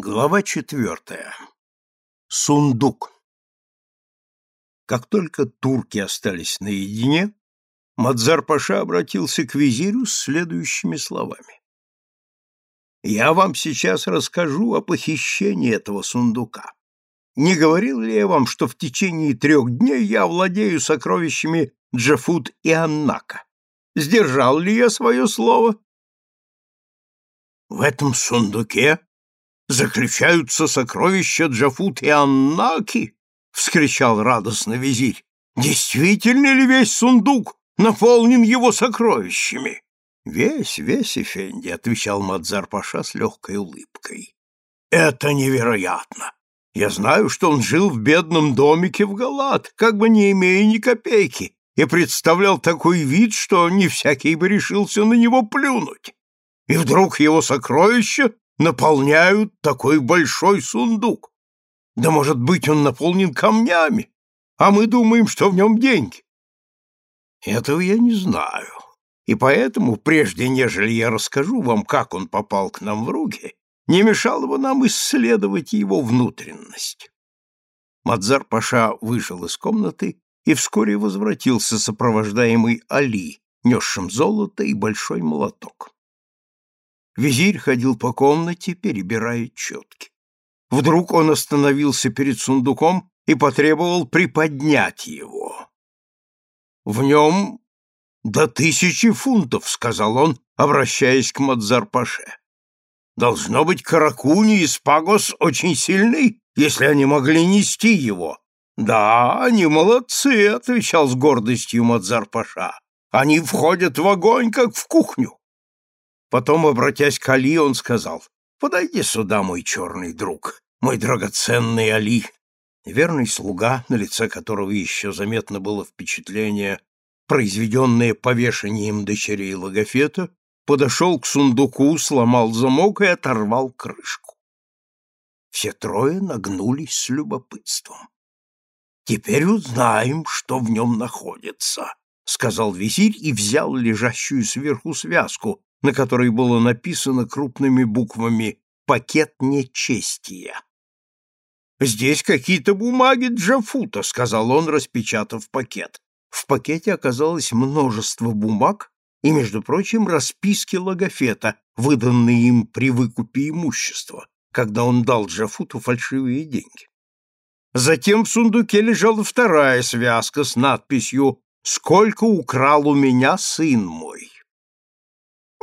Глава четвертая. Сундук. Как только турки остались наедине, Мадзар-паша обратился к визирю с следующими словами. «Я вам сейчас расскажу о похищении этого сундука. Не говорил ли я вам, что в течение трех дней я владею сокровищами Джафут и Аннака? Сдержал ли я свое слово?» «В этом сундуке заключаются сокровища Джафут и Аннаки? — вскричал радостно визирь. — Действительно ли весь сундук наполнен его сокровищами? — Весь, весь, Эфенди, — отвечал Мадзар-паша с легкой улыбкой. — Это невероятно! Я знаю, что он жил в бедном домике в Галат, как бы не имея ни копейки, и представлял такой вид, что не всякий бы решился на него плюнуть. И вдруг его сокровища наполняют такой большой сундук? Да, может быть, он наполнен камнями, а мы думаем, что в нем деньги. Этого я не знаю, и поэтому, прежде нежели я расскажу вам, как он попал к нам в руки, не мешало бы нам исследовать его внутренность. Мадзар-паша вышел из комнаты и вскоре возвратился, сопровождаемый Али, несшим золото и большой молоток. Визирь ходил по комнате, перебирая четки. Вдруг он остановился перед сундуком и потребовал приподнять его. «В нем до тысячи фунтов», — сказал он, обращаясь к Мадзар-паше. «Должно быть, каракуни и спагос очень сильны, если они могли нести его». «Да, они молодцы», — отвечал с гордостью Мадзар-паша. «Они входят в огонь, как в кухню. Потом, обратясь к Али, он сказал, «Подойди сюда, мой черный друг, мой драгоценный Али». Верный слуга, на лице которого еще заметно было впечатление, произведенное повешением дочерей Логофета, подошел к сундуку, сломал замок и оторвал крышку. Все трое нагнулись с любопытством. «Теперь узнаем, что в нем находится», — сказал визирь и взял лежащую сверху связку, на которой было написано крупными буквами «Пакет нечестия». «Здесь какие-то бумаги Джафута», — сказал он, распечатав пакет. В пакете оказалось множество бумаг и, между прочим, расписки Логофета, выданные им при выкупе имущества, когда он дал Джафуту фальшивые деньги. Затем в сундуке лежала вторая связка с надписью «Сколько украл у меня сын мой».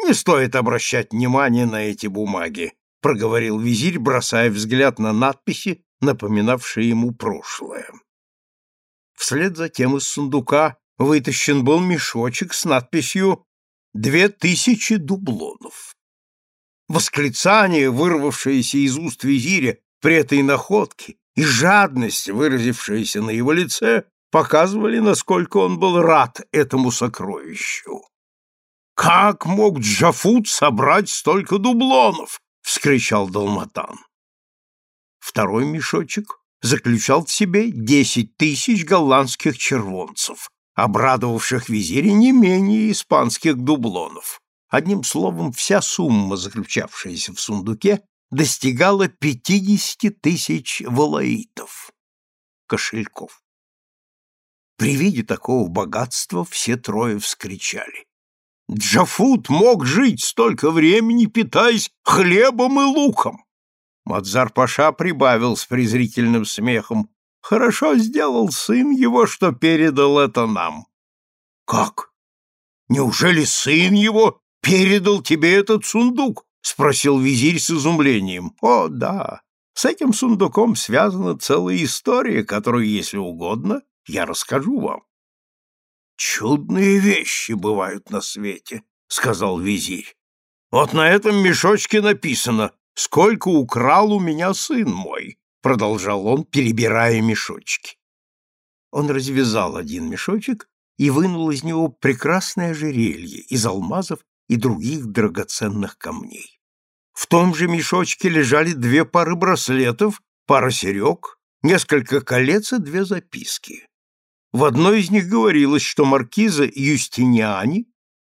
Не стоит обращать внимания на эти бумаги, проговорил визирь, бросая взгляд на надписи, напоминавшие ему прошлое. Вслед за тем из сундука вытащен был мешочек с надписью «Две тысячи дублонов». Восклицание, вырвавшееся из уст визиря при этой находке, и жадность, выразившаяся на его лице, показывали, насколько он был рад этому сокровищу. Как мог Джафут собрать столько дублонов? вскричал Далматан. Второй мешочек заключал в себе десять тысяч голландских червонцев, обрадовавших визире не менее испанских дублонов. Одним словом, вся сумма, заключавшаяся в сундуке, достигала пятидесяти тысяч волоитов, кошельков. При виде такого богатства все трое вскричали. Джафут мог жить столько времени, питаясь хлебом и луком. Мадзар-паша прибавил с презрительным смехом. Хорошо сделал сын его, что передал это нам. Как? Неужели сын его передал тебе этот сундук? спросил визирь с изумлением. О, да. С этим сундуком связана целая история, которую, если угодно, я расскажу вам. Чудные вещи бывают на свете, сказал визирь. Вот на этом мешочке написано: "Сколько украл у меня сын мой", продолжал он, перебирая мешочки. Он развязал один мешочек и вынул из него прекрасное ожерелье из алмазов и других драгоценных камней. В том же мешочке лежали две пары браслетов, пара серег, несколько колец и две записки. В одной из них говорилось, что маркиза Юстиниани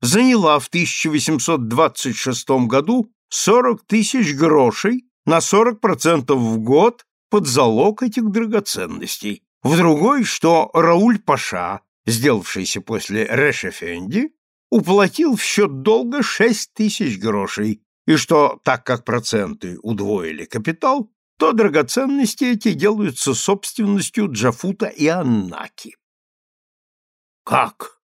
заняла в 1826 году 40 тысяч грошей на 40% в год под залог этих драгоценностей, в другой, что Рауль Паша, сделавшийся после Решефенди, уплатил в счет долга шесть тысяч грошей, и что, так как проценты удвоили капитал, то драгоценности эти делаются собственностью Джафута и Аннаки. Как?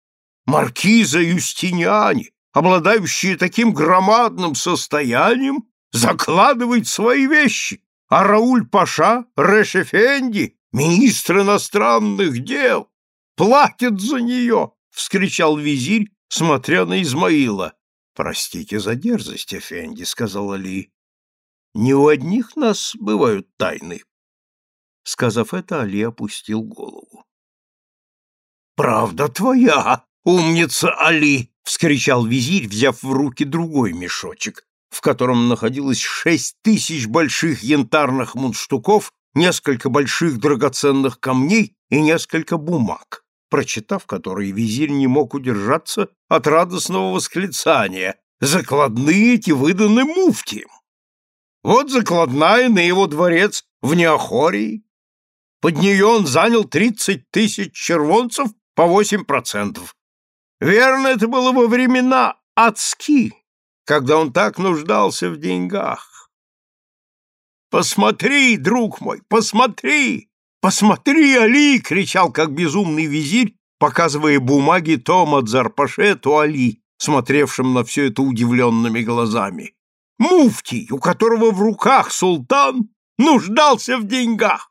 Маркиза Юстиниани, обладающие таким громадным состоянием, закладывает свои вещи, а Рауль Паша, Решефенди, министр иностранных дел, платит за нее, — вскричал визирь, смотря на Измаила. — Простите за дерзость, Эфенди, — сказал Али. — Не у одних нас бывают тайны. Сказав это, Али опустил голову. — Правда твоя, умница Али! — вскричал визирь, взяв в руки другой мешочек, в котором находилось шесть тысяч больших янтарных мундштуков, несколько больших драгоценных камней и несколько бумаг, прочитав которые визирь не мог удержаться от радостного восклицания. Закладные эти выданы муфтием. Вот закладная на его дворец в Неохории. Под нее он занял тридцать тысяч червонцев по восемь процентов. Верно, это было во времена адски, когда он так нуждался в деньгах. «Посмотри, друг мой, посмотри! Посмотри, Али!» — кричал, как безумный визирь, показывая бумаги то Мадзарпаше, то Али, смотревшим на все это удивленными глазами. «Муфтий, у которого в руках султан, нуждался в деньгах!»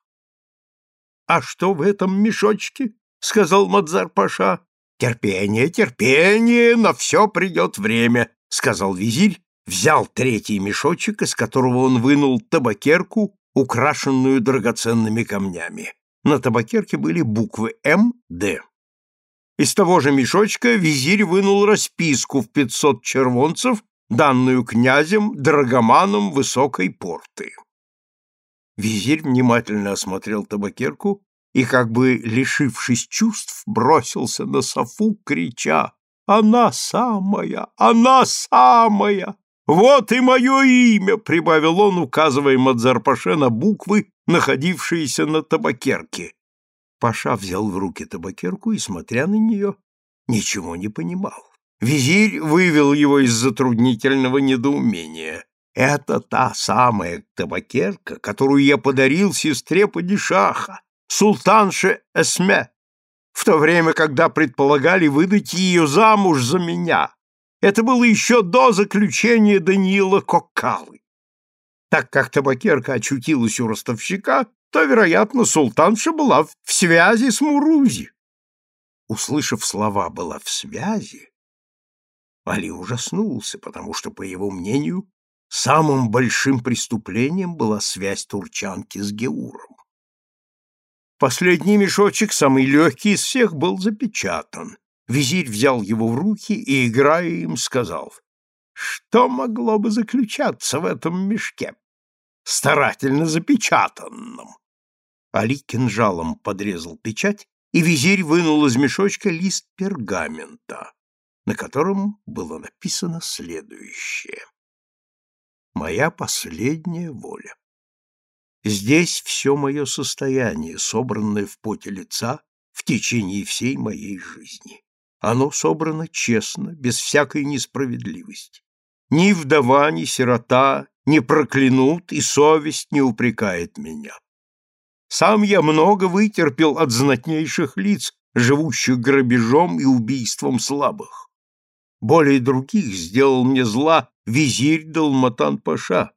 «А что в этом мешочке?» — сказал Мадзар-паша. «Терпение, терпение, на все придет время», — сказал визирь, взял третий мешочек, из которого он вынул табакерку, украшенную драгоценными камнями. На табакерке были буквы М, Д. Из того же мешочка визирь вынул расписку в пятьсот червонцев, данную князем Драгоманом Высокой Порты. Визирь внимательно осмотрел табакерку и, как бы лишившись чувств, бросился на Софу, крича она самая, она самая! Вот и мое имя, — прибавил он, указывая Мадзар-паше на буквы, находившиеся на табакерке. Паша взял в руки табакерку и, смотря на нее, ничего не понимал. Визирь вывел его из затруднительного недоумения. Это та самая табакерка, которую я подарил сестре Падишаха, султанше Эсме в то время, когда предполагали выдать ее замуж за меня. Это было еще до заключения Даниила Коккалы. Так как табакерка очутилась у ростовщика, то, вероятно, султанша была в связи с Мурузи. Услышав слова «была в связи», Али ужаснулся, потому что, по его мнению, самым большим преступлением была связь турчанки с Геуром. Последний мешочек, самый легкий из всех, был запечатан. Визирь взял его в руки и, играя им, сказал, «Что могло бы заключаться в этом мешке, старательно запечатанном?» Али кинжалом подрезал печать, и визирь вынул из мешочка лист пергамента, на котором было написано следующее. «Моя последняя воля. Здесь все мое состояние, собранное в поте лица в течение всей моей жизни. Оно собрано честно, без всякой несправедливости. Ни вдова, ни сирота не проклянут, и совесть не упрекает меня. Сам я много вытерпел от знатнейших лиц, живущих грабежом и убийством слабых. Более других сделал мне зла визирь Далматан-паша,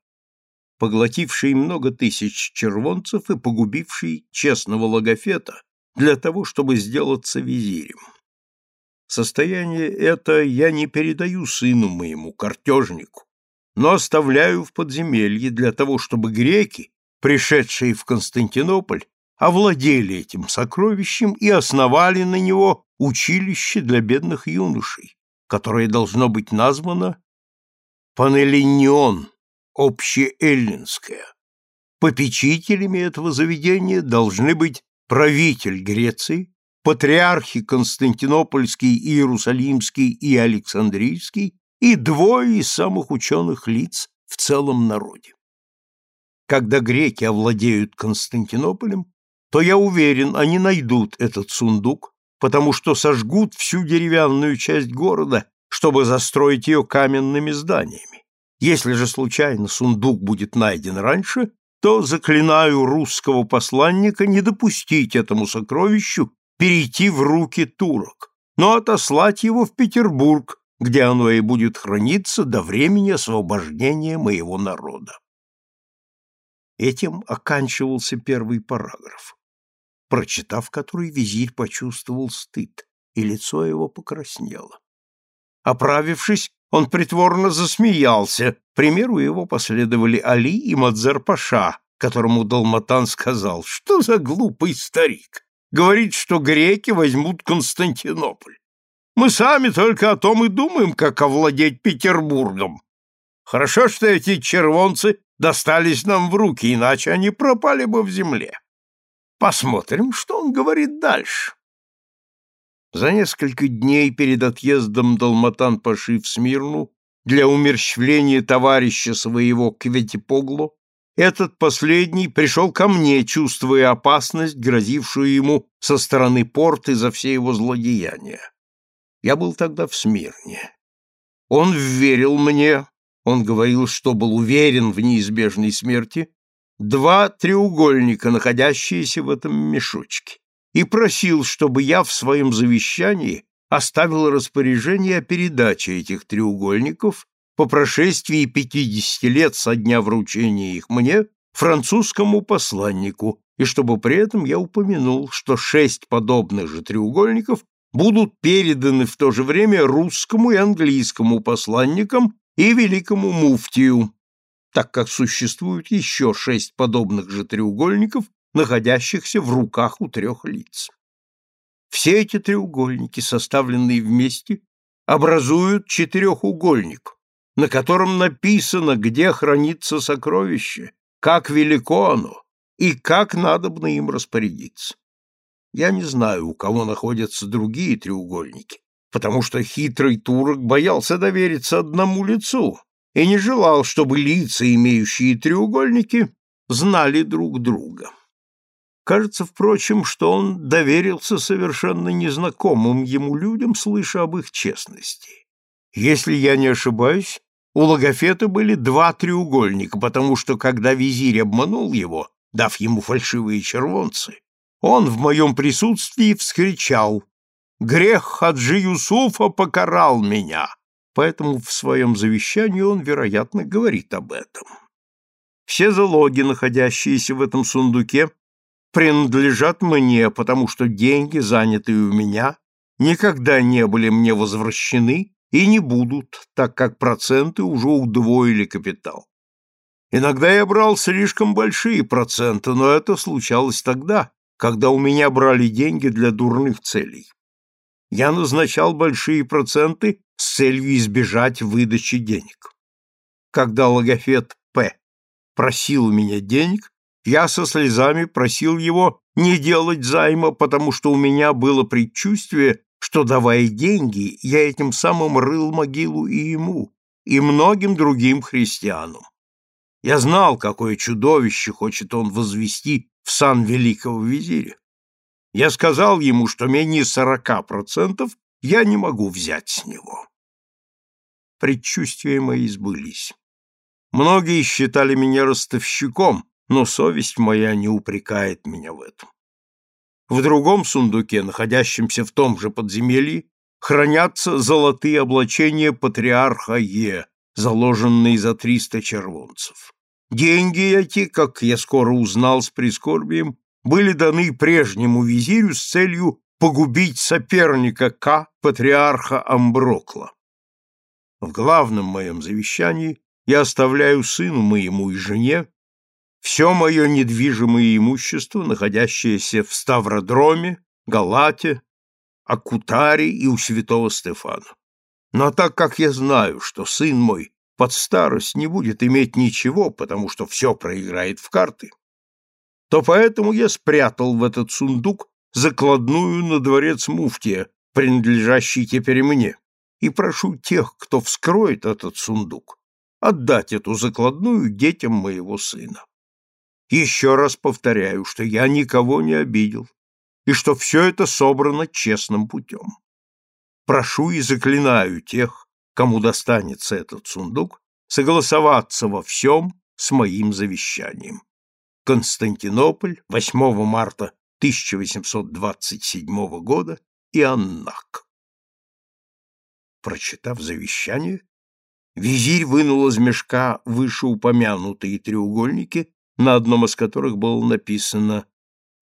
поглотивший много тысяч червонцев и погубивший честного логофета для того, чтобы сделаться визирем. Состояние это я не передаю сыну моему, картежнику, но оставляю в подземелье для того, чтобы греки, пришедшие в Константинополь, овладели этим сокровищем и основали на него училище для бедных юношей, которое должно быть названо Панелинион, общеэллинское. Попечителями этого заведения должны быть правитель Греции, патриархи Константинопольский, Иерусалимский и Александрийский и двое из самых ученых лиц в целом народе. когда греки овладеют Константинополем, то я уверен, они найдут этот сундук, потому что сожгут всю деревянную часть города, чтобы застроить ее каменными зданиями. Если же случайно сундук будет найден раньше, то заклинаю русского посланника не допустить этому сокровищу перейти в руки турок, но отослать его в Петербург, где оно и будет храниться до времени освобождения моего народа. Этим оканчивался первый параграф, прочитав который визирь почувствовал стыд, и лицо его покраснело. Оправившись, он притворно засмеялся, примеру его последовали Али и Мадзар-Паша, которому Далматан сказал, что за глупый старик, говорит, что греки возьмут Константинополь. Мы сами только о том и думаем, как овладеть Петербургом. Хорошо, что эти червонцы достались нам в руки, иначе они пропали бы в земле. Посмотрим, что он говорит дальше. За несколько дней перед отъездом Далматан-Паши в Смирну для умерщвления товарища своего Кветипогло этот последний пришел ко мне, чувствуя опасность, грозившую ему со стороны порты за все его злодеяния. Я был тогда в Смирне. Он верил мне, он говорил, что был уверен в неизбежной смерти, два треугольника, находящиеся в этом мешочке, и просил, чтобы я в своем завещании оставил распоряжение о передаче этих треугольников по прошествии пятидесяти лет со дня вручения их мне французскому посланнику, и чтобы при этом я упомянул, что шесть подобных же треугольников будут переданы в то же время русскому и английскому посланникам и великому муфтию, так как существует еще шесть подобных же треугольников, находящихся в руках у трех лиц. Все эти треугольники, составленные вместе, образуют четырехугольник, на котором написано, где хранится сокровище, как велико оно и как надобно им распорядиться. Я не знаю, у кого находятся другие треугольники, потому что хитрый турок боялся довериться одному лицу и не желал, чтобы лица, имеющие треугольники, знали друг друга. Кажется, впрочем, что он доверился совершенно незнакомым ему людям, слыша об их честности. Если я не ошибаюсь, у Логофета были два треугольника, потому что, когда визирь обманул его, дав ему фальшивые червонцы, он в моем присутствии вскричал «Грех Хаджи Юсуфа покарал меня!» Поэтому в своем завещании он, вероятно, говорит об этом. Все залоги, находящиеся в этом сундуке, принадлежат мне, потому что деньги, занятые у меня, никогда не были мне возвращены и не будут, так как проценты уже удвоили капитал. Иногда я брал слишком большие проценты, но это случалось тогда, когда у меня брали деньги для дурных целей. Я назначал большие проценты с целью избежать выдачи денег. Когда логофет П. просил у меня денег, я со слезами просил его не делать займа, потому что у меня было предчувствие, что, давая деньги, я этим самым рыл могилу и ему, и многим другим христианам. Я знал, какое чудовище хочет он возвести в сан великого визиря. Я сказал ему, что менее сорока процентов я не могу взять с него. Предчувствия мои сбылись. Многие считали меня ростовщиком, но совесть моя не упрекает меня в этом. В другом сундуке, находящемся в том же подземелье, хранятся золотые облачения патриарха Е, заложенные за триста червонцев. Деньги эти, как я скоро узнал с прискорбием, были даны прежнему визирю с целью погубить соперника К, патриарха Амброкла. В главном моем завещании я оставляю сыну моему и жене все мое недвижимое имущество, находящееся в Ставродроме, Галате, Акутаре и у святого Стефана. Но так как я знаю, что сын мой под старость не будет иметь ничего, потому что все проиграет в карты, то поэтому я спрятал в этот сундук закладную на дворец муфтия, принадлежащий теперь мне, и прошу тех, кто вскроет этот сундук, отдать эту закладную детям моего сына. Еще раз повторяю, что я никого не обидел, и что все это собрано честным путем. Прошу и заклинаю тех, кому достанется этот сундук, согласоваться во всем с моим завещанием. Константинополь, 8 марта 1827 года, Иоаннак. Прочитав завещание, визирь вынул из мешка вышеупомянутые треугольники, на одном из которых было написано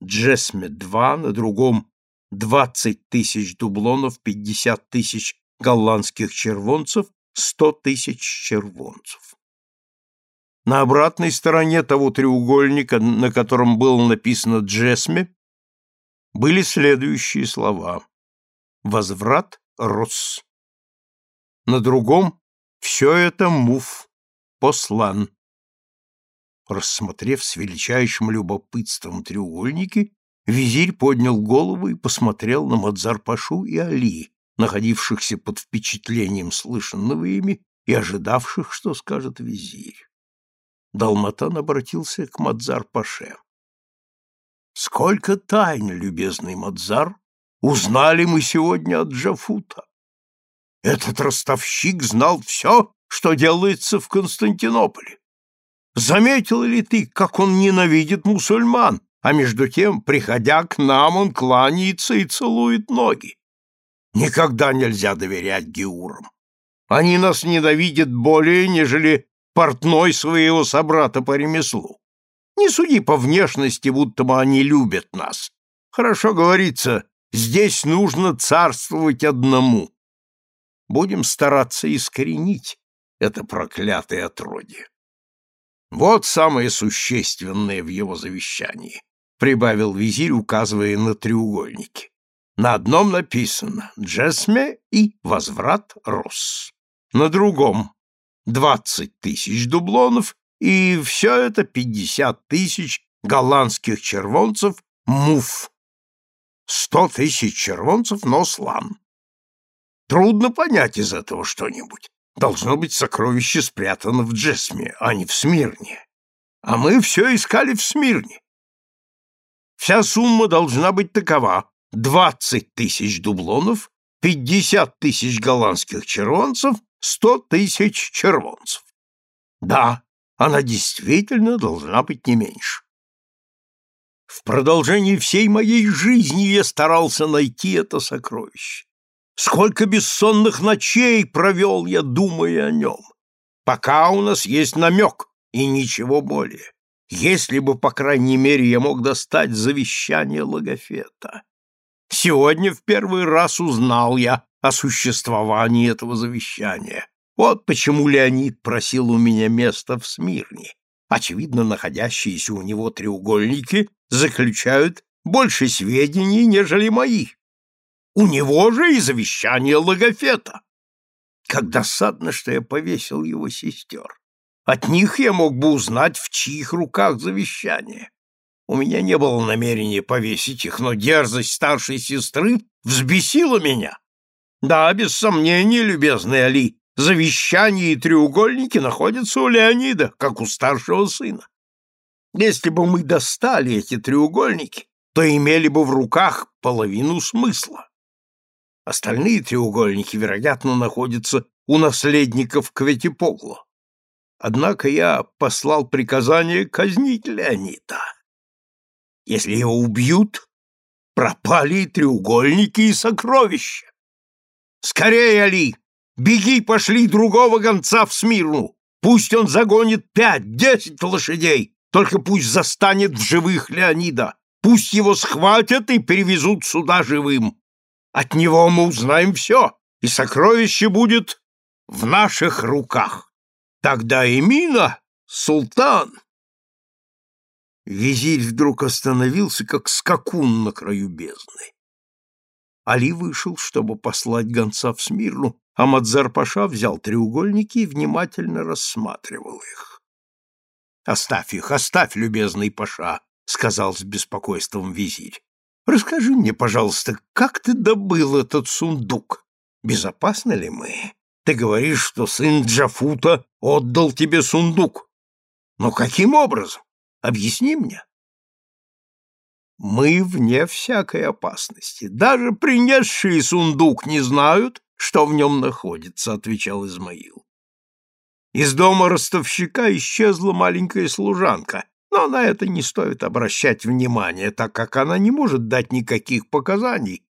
«Джесме-2», на другом «20 тысяч дублонов, 50 тысяч голландских червонцев, 100 тысяч червонцев». На обратной стороне того треугольника, на котором было написано «Джесме», были следующие слова «Возврат Росс». На другом «Все это муф, послан». Рассмотрев с величайшим любопытством треугольники, визирь поднял голову и посмотрел на Мадзар-Пашу и Али, находившихся под впечатлением слышанного ими и ожидавших, что скажет визирь. Далматан обратился к Мадзар-Паше. Сколько тайн, любезный Мадзар, узнали мы сегодня от Джафута. Этот ростовщик знал все, что делается в Константинополе. Заметил ли ты, как он ненавидит мусульман, а между тем, приходя к нам, он кланяется и целует ноги? Никогда нельзя доверять геурам. Они нас ненавидят более, нежели портной своего собрата по ремеслу. Не суди по внешности, будто бы они любят нас. Хорошо говорится, здесь нужно царствовать одному. Будем стараться искоренить это проклятое отродье. Вот самое существенное в его завещании, прибавил визирь, указывая на треугольники. На одном написано «Джесме» и «Возврат Росс». На другом «Двадцать тысяч дублонов» и все это пятьдесят тысяч голландских червонцев муф. Сто тысяч червонцев нослан. Трудно понять из этого что-нибудь. Должно быть, сокровище спрятано в Джесме, а не в Смирне. А мы все искали в Смирне. Вся сумма должна быть такова. Двадцать тысяч дублонов, пятьдесят тысяч голландских червонцев, сто тысяч червонцев. Да, она действительно должна быть не меньше. В продолжении всей моей жизни я старался найти это сокровище. Сколько бессонных ночей провел я, думая о нем. Пока у нас есть намек, и ничего более. Если бы, по крайней мере, я мог достать завещание Логофета. Сегодня в первый раз узнал я о существовании этого завещания. Вот почему Леонид просил у меня место в Смирне. Очевидно, находящиеся у него треугольники заключают больше сведений, нежели мои. У него же и завещание Логофета. Как досадно, что я повесил его сестер. От них я мог бы узнать, в чьих руках завещание. У меня не было намерения повесить их, но дерзость старшей сестры взбесила меня. Да, без сомнения, любезный Али, завещание и треугольники находятся у Леонида, как у старшего сына. Если бы мы достали эти треугольники, то имели бы в руках половину смысла. Остальные треугольники, вероятно, находятся у наследников Кветипогло. Однако я послал приказание казнить Леонида. Если его убьют, пропали и треугольники, и сокровища. Скорее, Али, Беги, пошли другого гонца в Смирну. Пусть он загонит пять-десять лошадей, только пусть застанет в живых Леонида. Пусть его схватят и перевезут сюда живым. От него мы узнаем все, и сокровище будет в наших руках. Тогда Эмина, султан. Визирь вдруг остановился, как скакун на краю бездны. Али вышел, чтобы послать гонца в Смирну, а Мадзар-паша взял треугольники и внимательно рассматривал их. «Оставь их, оставь, любезный паша», — сказал с беспокойством визирь. «Расскажи мне, пожалуйста, как ты добыл этот сундук? Безопасны ли мы? Ты говоришь, что сын Джафута отдал тебе сундук. Но каким образом? Объясни мне. Мы вне всякой опасности. Даже принесшие сундук не знают, что в нем находится, отвечал Измаил. Из дома ростовщика исчезла маленькая служанка, но на это не стоит обращать внимания, так как она не может дать никаких показаний,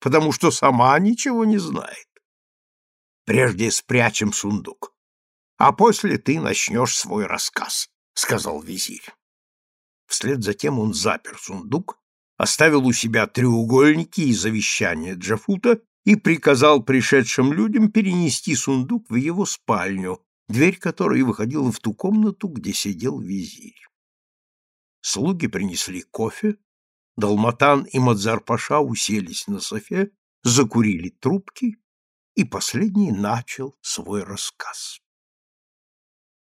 потому что сама ничего не знает. Прежде спрячем сундук, а после ты начнешь свой рассказ, — сказал визирь. Вслед за тем он запер сундук, оставил у себя треугольники и завещание Джафута и приказал пришедшим людям перенести сундук в его спальню, дверь которой выходила в ту комнату, где сидел визирь. Слуги принесли кофе, Далматан и Мадзар-паша уселись на софе, закурили трубки, и последний начал свой рассказ.